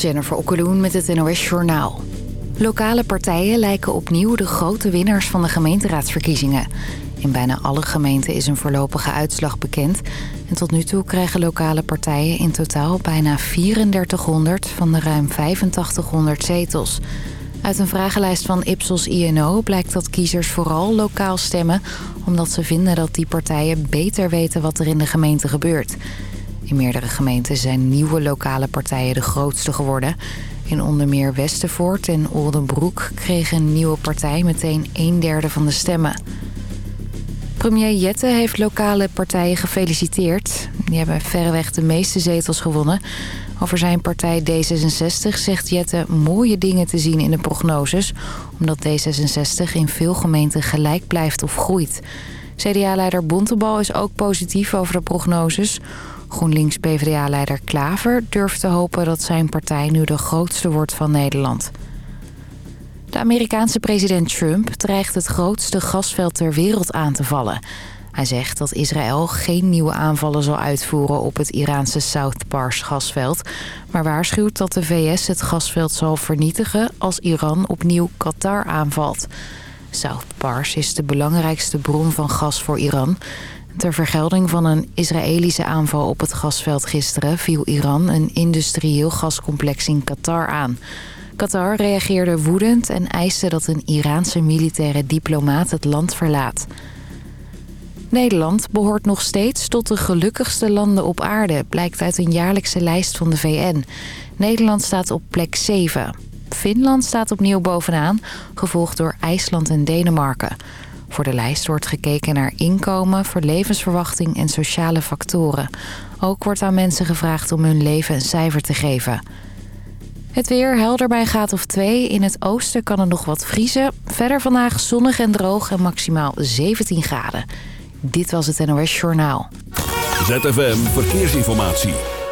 Jennifer Okkeloen met het NOS Journaal. Lokale partijen lijken opnieuw de grote winnaars van de gemeenteraadsverkiezingen. In bijna alle gemeenten is een voorlopige uitslag bekend. En tot nu toe krijgen lokale partijen in totaal bijna 3400 van de ruim 8500 zetels. Uit een vragenlijst van Ipsos INO blijkt dat kiezers vooral lokaal stemmen... omdat ze vinden dat die partijen beter weten wat er in de gemeente gebeurt... In meerdere gemeenten zijn nieuwe lokale partijen de grootste geworden. In onder meer Westervoort en Oldenbroek kreeg een nieuwe partij meteen een derde van de stemmen. Premier Jette heeft lokale partijen gefeliciteerd. Die hebben verreweg de meeste zetels gewonnen. Over zijn partij D66 zegt Jette mooie dingen te zien in de prognoses... omdat D66 in veel gemeenten gelijk blijft of groeit. CDA-leider Bontebal is ook positief over de prognoses... GroenLinks-PVDA-leider Klaver durft te hopen dat zijn partij nu de grootste wordt van Nederland. De Amerikaanse president Trump dreigt het grootste gasveld ter wereld aan te vallen. Hij zegt dat Israël geen nieuwe aanvallen zal uitvoeren op het Iraanse South Pars gasveld... maar waarschuwt dat de VS het gasveld zal vernietigen als Iran opnieuw Qatar aanvalt. South Pars is de belangrijkste bron van gas voor Iran... Ter vergelding van een Israëlische aanval op het gasveld gisteren... viel Iran een industrieel gascomplex in Qatar aan. Qatar reageerde woedend en eiste dat een Iraanse militaire diplomaat het land verlaat. Nederland behoort nog steeds tot de gelukkigste landen op aarde... blijkt uit een jaarlijkse lijst van de VN. Nederland staat op plek 7. Finland staat opnieuw bovenaan, gevolgd door IJsland en Denemarken... Voor de lijst wordt gekeken naar inkomen, verlevensverwachting en sociale factoren. Ook wordt aan mensen gevraagd om hun leven een cijfer te geven. Het weer helder bij graad of 2. In het oosten kan er nog wat vriezen. Verder vandaag zonnig en droog en maximaal 17 graden. Dit was het NOS Journaal. ZFM Verkeersinformatie.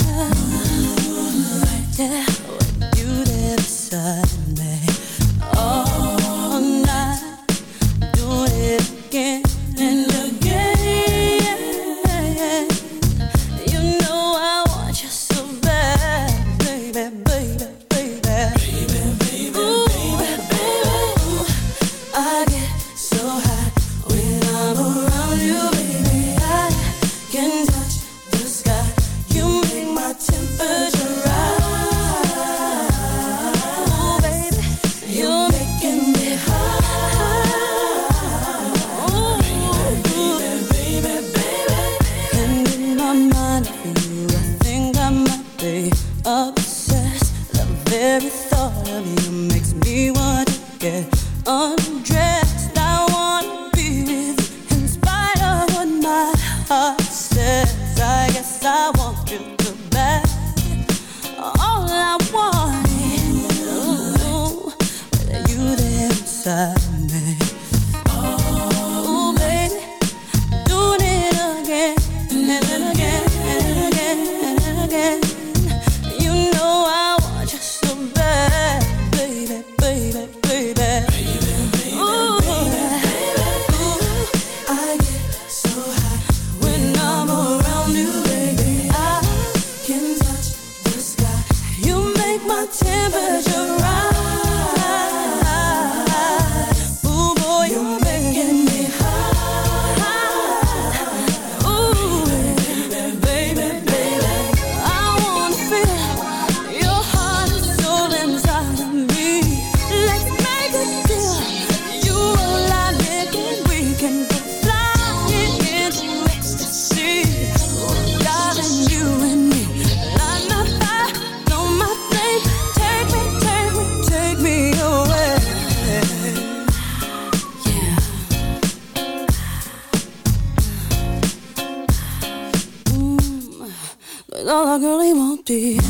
Promise me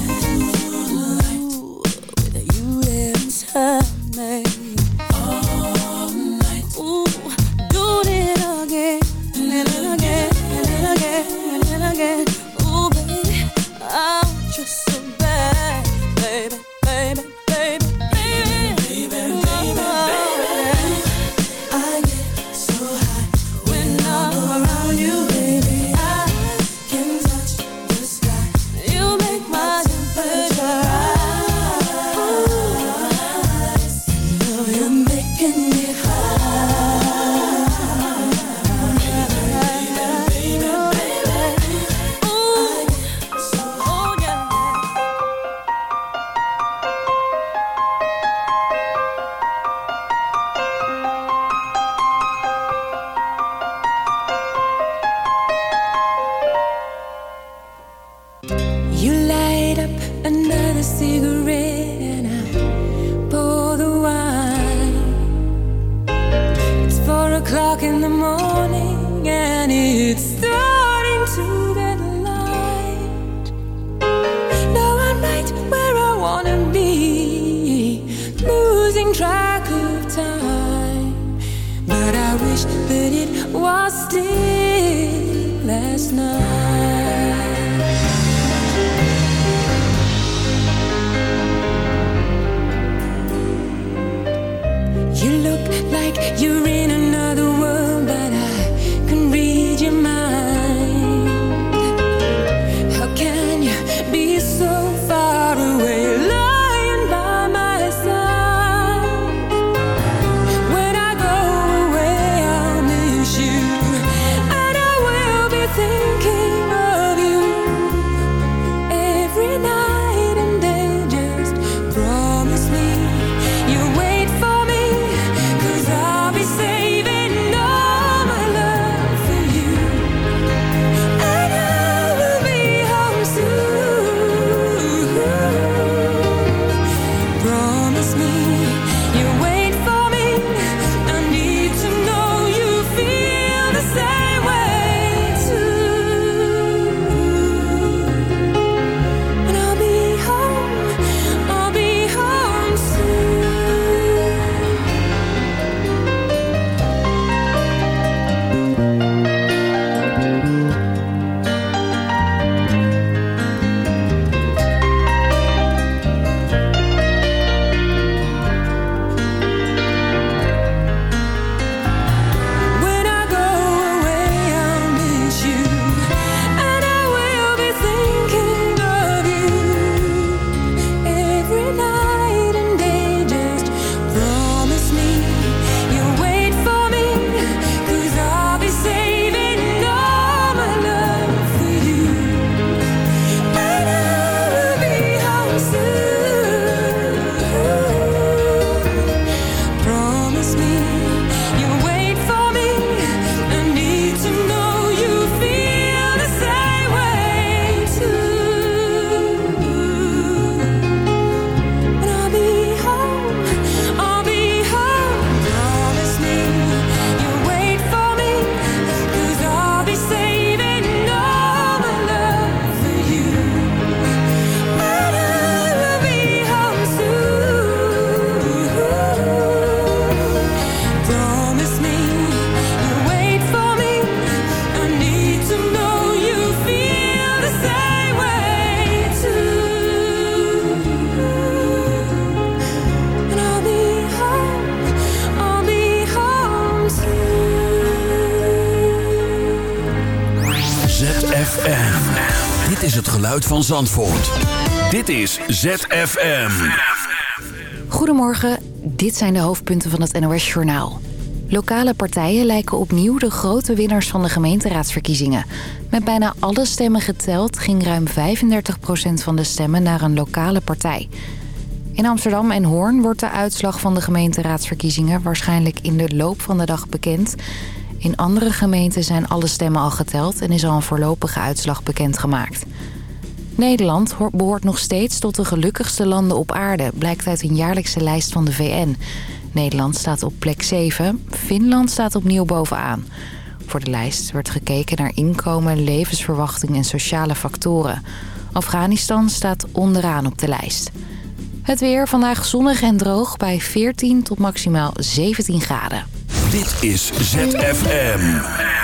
van Zandvoort. Dit is ZFM. Goedemorgen, dit zijn de hoofdpunten van het NOS-journaal. Lokale partijen lijken opnieuw de grote winnaars van de gemeenteraadsverkiezingen. Met bijna alle stemmen geteld ging ruim 35% van de stemmen naar een lokale partij. In Amsterdam en Hoorn wordt de uitslag van de gemeenteraadsverkiezingen... waarschijnlijk in de loop van de dag bekend. In andere gemeenten zijn alle stemmen al geteld... en is al een voorlopige uitslag bekendgemaakt. Nederland behoort nog steeds tot de gelukkigste landen op aarde... blijkt uit een jaarlijkse lijst van de VN. Nederland staat op plek 7, Finland staat opnieuw bovenaan. Voor de lijst werd gekeken naar inkomen, levensverwachting en sociale factoren. Afghanistan staat onderaan op de lijst. Het weer vandaag zonnig en droog bij 14 tot maximaal 17 graden. Dit is ZFM.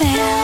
everything.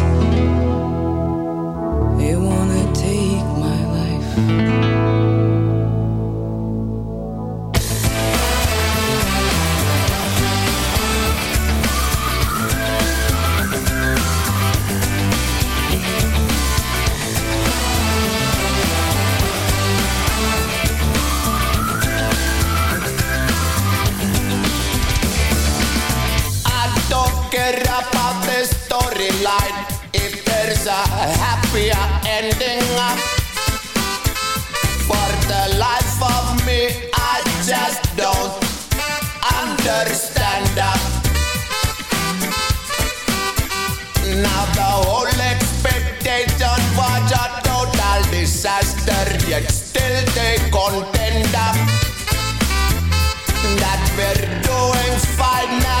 ending. For the life of me, I just don't understand. Now the whole expectation was a total disaster, yet still they contend that we're doing fine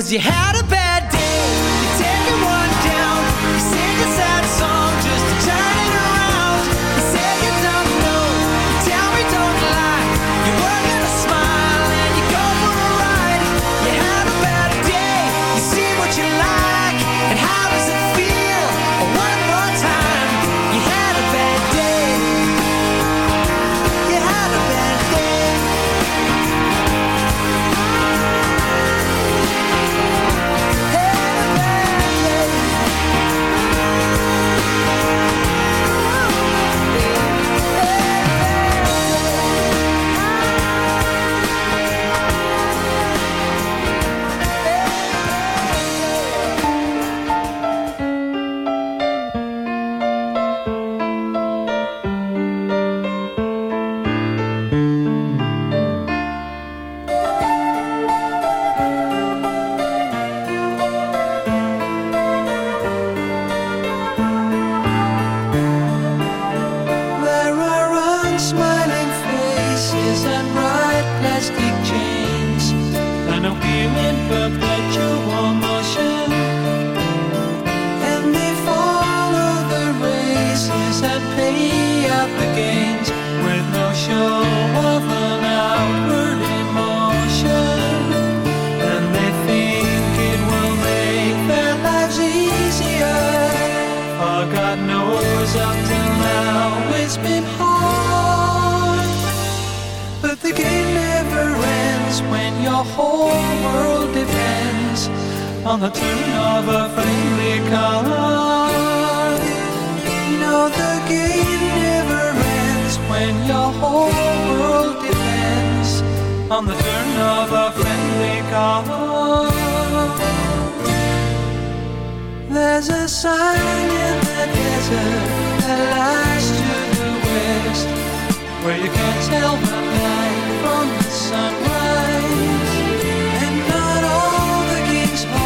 Cause you had a bad on the turn of a friendly card. No, the game never ends when your whole world depends on the turn of a friendly card. There's a sign in the desert that lies to the west, where you can't tell the night from the sunrise.